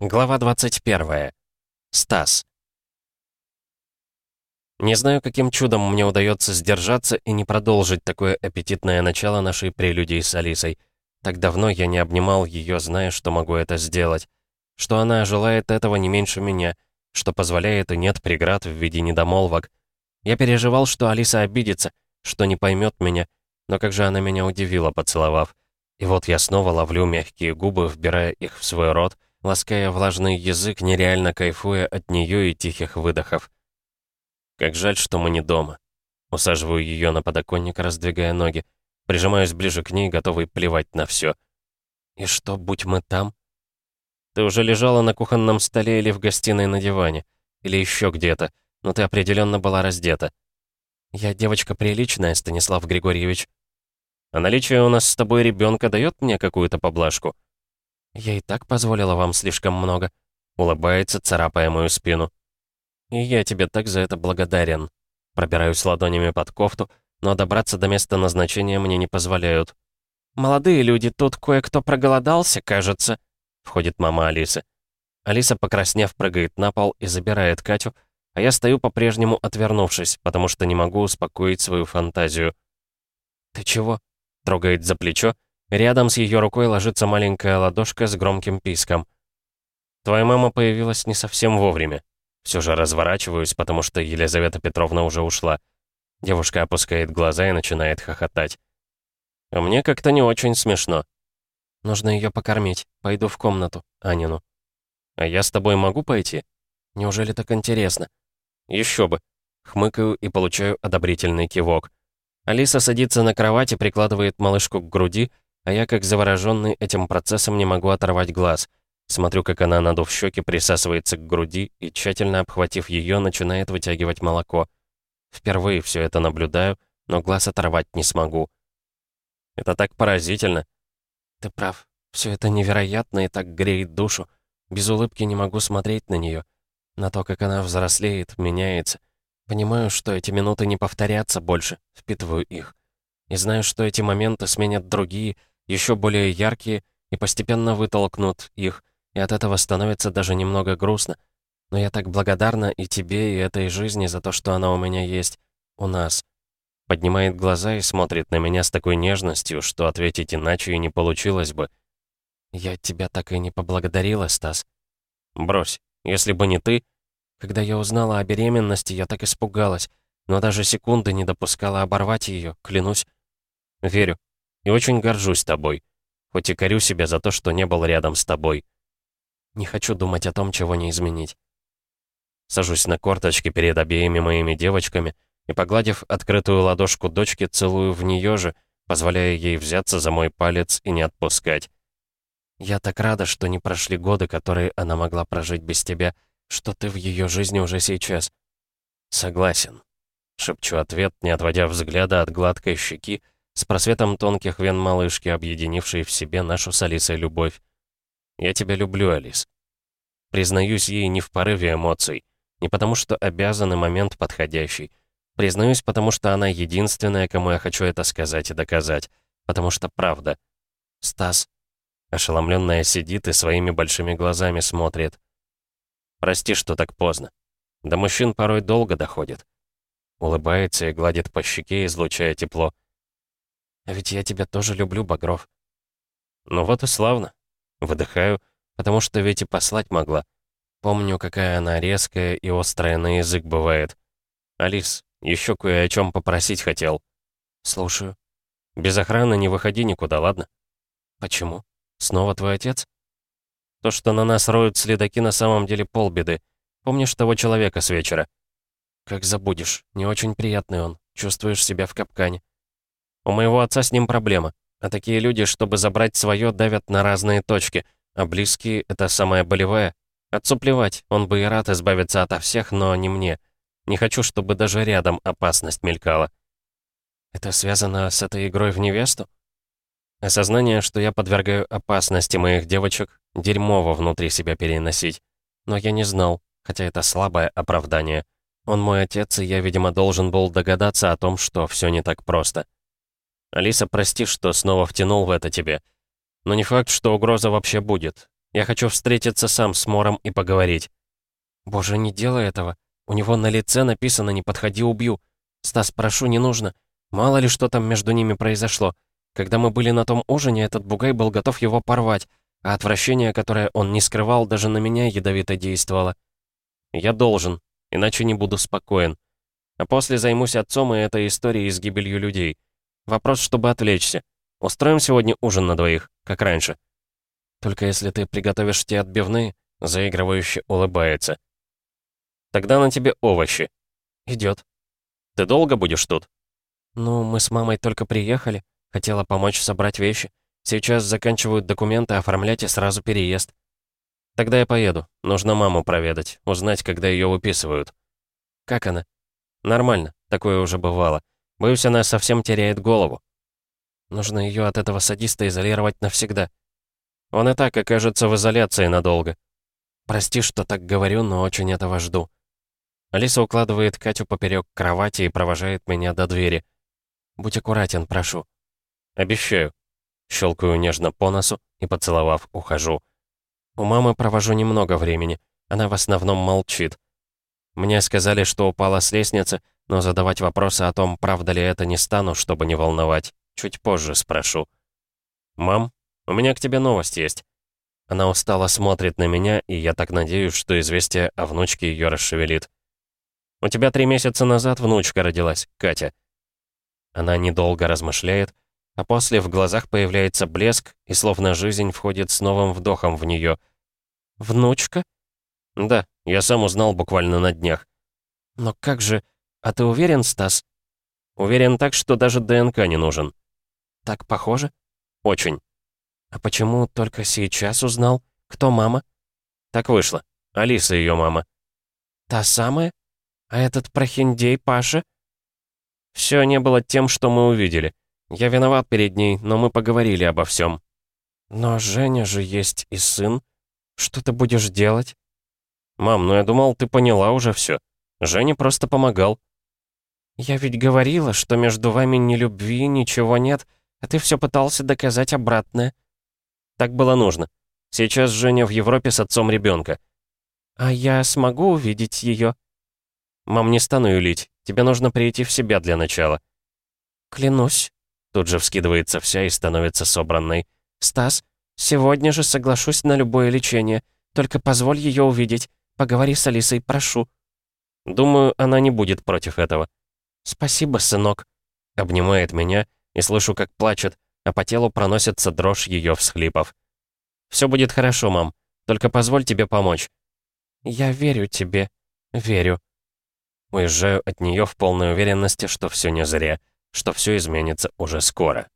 Глава 21. Стас. Не знаю, каким чудом мне удается сдержаться и не продолжить такое аппетитное начало нашей прелюдии с Алисой. Так давно я не обнимал ее, зная, что могу это сделать. Что она желает этого не меньше меня, что позволяет и нет преград в виде недомолвок. Я переживал, что Алиса обидится, что не поймет меня, но как же она меня удивила, поцеловав. И вот я снова ловлю мягкие губы, вбирая их в свой рот, лаская влажный язык, нереально кайфуя от нее и тихих выдохов. Как жаль, что мы не дома. Усаживаю ее на подоконник, раздвигая ноги. Прижимаюсь ближе к ней, готовый плевать на все. И что, будь мы там? Ты уже лежала на кухонном столе или в гостиной на диване. Или еще где-то. Но ты определенно была раздета. Я девочка приличная, Станислав Григорьевич. А наличие у нас с тобой ребенка дает мне какую-то поблажку? «Я и так позволила вам слишком много», — улыбается, царапая мою спину. «И я тебе так за это благодарен». Пробираюсь ладонями под кофту, но добраться до места назначения мне не позволяют. «Молодые люди, тут кое-кто проголодался, кажется», — входит мама Алисы. Алиса, покраснев, прыгает на пол и забирает Катю, а я стою по-прежнему отвернувшись, потому что не могу успокоить свою фантазию. «Ты чего?» — трогает за плечо, Рядом с ее рукой ложится маленькая ладошка с громким писком. «Твоя мама появилась не совсем вовремя. Все же разворачиваюсь, потому что Елизавета Петровна уже ушла. Девушка опускает глаза и начинает хохотать. А мне как-то не очень смешно. Нужно ее покормить. Пойду в комнату, Анину. А я с тобой могу пойти? Неужели так интересно? Еще бы. Хмыкаю и получаю одобрительный кивок. Алиса садится на кровать и прикладывает малышку к груди, а я, как завороженный этим процессом, не могу оторвать глаз. Смотрю, как она, надув щеки, присасывается к груди и, тщательно обхватив ее, начинает вытягивать молоко. Впервые все это наблюдаю, но глаз оторвать не смогу. Это так поразительно. Ты прав. Все это невероятно и так греет душу. Без улыбки не могу смотреть на нее. На то, как она взрослеет, меняется. Понимаю, что эти минуты не повторятся больше, впитываю их. И знаю, что эти моменты сменят другие, еще более яркие, и постепенно вытолкнут их, и от этого становится даже немного грустно. Но я так благодарна и тебе, и этой жизни за то, что она у меня есть, у нас. Поднимает глаза и смотрит на меня с такой нежностью, что ответить иначе и не получилось бы. Я тебя так и не поблагодарила, Стас. Брось, если бы не ты... Когда я узнала о беременности, я так испугалась, но даже секунды не допускала оборвать ее, клянусь. Верю, и очень горжусь тобой. Хоть и корю себя за то, что не был рядом с тобой. Не хочу думать о том, чего не изменить. Сажусь на корточки перед обеими моими девочками и, погладив открытую ладошку дочки, целую в нее же, позволяя ей взяться за мой палец и не отпускать. Я так рада, что не прошли годы, которые она могла прожить без тебя, что ты в ее жизни уже сейчас. Согласен. Шепчу ответ, не отводя взгляда от гладкой щеки, с просветом тонких вен малышки, объединившей в себе нашу с Алисой любовь. «Я тебя люблю, Алис». Признаюсь ей не в порыве эмоций, не потому что обязан и момент подходящий. Признаюсь, потому что она единственная, кому я хочу это сказать и доказать. Потому что правда. Стас. Ошеломленная сидит и своими большими глазами смотрит. Прости, что так поздно. До мужчин порой долго доходит. Улыбается и гладит по щеке, излучая тепло. А ведь я тебя тоже люблю, Багров. Ну вот и славно. Выдыхаю, потому что ведь и послать могла. Помню, какая она резкая и острая на язык бывает. Алис, еще кое о чем попросить хотел. Слушаю. Без охраны не выходи никуда, ладно? Почему? Снова твой отец? То, что на нас роют следаки, на самом деле полбеды. Помнишь того человека с вечера? Как забудешь. Не очень приятный он. Чувствуешь себя в капкане. У моего отца с ним проблема. А такие люди, чтобы забрать свое, давят на разные точки. А близкие — это самое болевое. Отцу плевать, он бы и рад избавиться ото всех, но не мне. Не хочу, чтобы даже рядом опасность мелькала. Это связано с этой игрой в невесту? Осознание, что я подвергаю опасности моих девочек, дерьмово внутри себя переносить. Но я не знал, хотя это слабое оправдание. Он мой отец, и я, видимо, должен был догадаться о том, что все не так просто. Алиса, прости, что снова втянул в это тебе. Но не факт, что угроза вообще будет. Я хочу встретиться сам с Мором и поговорить». «Боже, не делай этого. У него на лице написано «Не подходи, убью». Стас, прошу, не нужно. Мало ли что там между ними произошло. Когда мы были на том ужине, этот бугай был готов его порвать, а отвращение, которое он не скрывал, даже на меня ядовито действовало. Я должен, иначе не буду спокоен. А после займусь отцом и этой историей с гибелью людей. Вопрос, чтобы отвлечься. Устроим сегодня ужин на двоих, как раньше. Только если ты приготовишь те отбивные, заигрывающе улыбается. Тогда на тебе овощи. Идет. Ты долго будешь тут? Ну, мы с мамой только приехали. Хотела помочь собрать вещи. Сейчас заканчивают документы, оформлять и сразу переезд. Тогда я поеду. Нужно маму проведать, узнать, когда ее выписывают. Как она? Нормально, такое уже бывало. Боюсь, она совсем теряет голову. Нужно ее от этого садиста изолировать навсегда. Он и так окажется в изоляции надолго. Прости, что так говорю, но очень этого жду. Алиса укладывает Катю поперек кровати и провожает меня до двери. Будь аккуратен, прошу. Обещаю. Щелкаю нежно по носу и, поцеловав, ухожу. У мамы провожу немного времени. Она в основном молчит. Мне сказали, что упала с лестницы, но задавать вопросы о том, правда ли это, не стану, чтобы не волновать. Чуть позже спрошу. «Мам, у меня к тебе новость есть». Она устало смотрит на меня, и я так надеюсь, что известие о внучке ее расшевелит. «У тебя три месяца назад внучка родилась, Катя». Она недолго размышляет, а после в глазах появляется блеск, и словно жизнь входит с новым вдохом в нее. «Внучка?» «Да, я сам узнал буквально на днях». «Но как же... А ты уверен, Стас?» «Уверен так, что даже ДНК не нужен». «Так похоже?» «Очень». «А почему только сейчас узнал? Кто мама?» «Так вышло. Алиса ее мама». «Та самая? А этот прохиндей Паша?» «Все не было тем, что мы увидели. Я виноват перед ней, но мы поговорили обо всем. Но Женя же есть и сын. Что ты будешь делать? Мам, ну я думал, ты поняла уже все. Женя просто помогал. Я ведь говорила, что между вами ни любви, ничего нет, а ты все пытался доказать обратное. Так было нужно. Сейчас Женя в Европе с отцом ребенка. А я смогу увидеть ее? Мам, не стану юлить. Тебе нужно прийти в себя для начала. Клянусь. Тут же вскидывается вся и становится собранной. «Стас, сегодня же соглашусь на любое лечение. Только позволь ее увидеть. Поговори с Алисой, прошу». Думаю, она не будет против этого. «Спасибо, сынок». Обнимает меня и слышу, как плачет, а по телу проносится дрожь ее всхлипов. «Все будет хорошо, мам. Только позволь тебе помочь». «Я верю тебе. Верю». Уезжаю от нее в полной уверенности, что все не зря что все изменится уже скоро.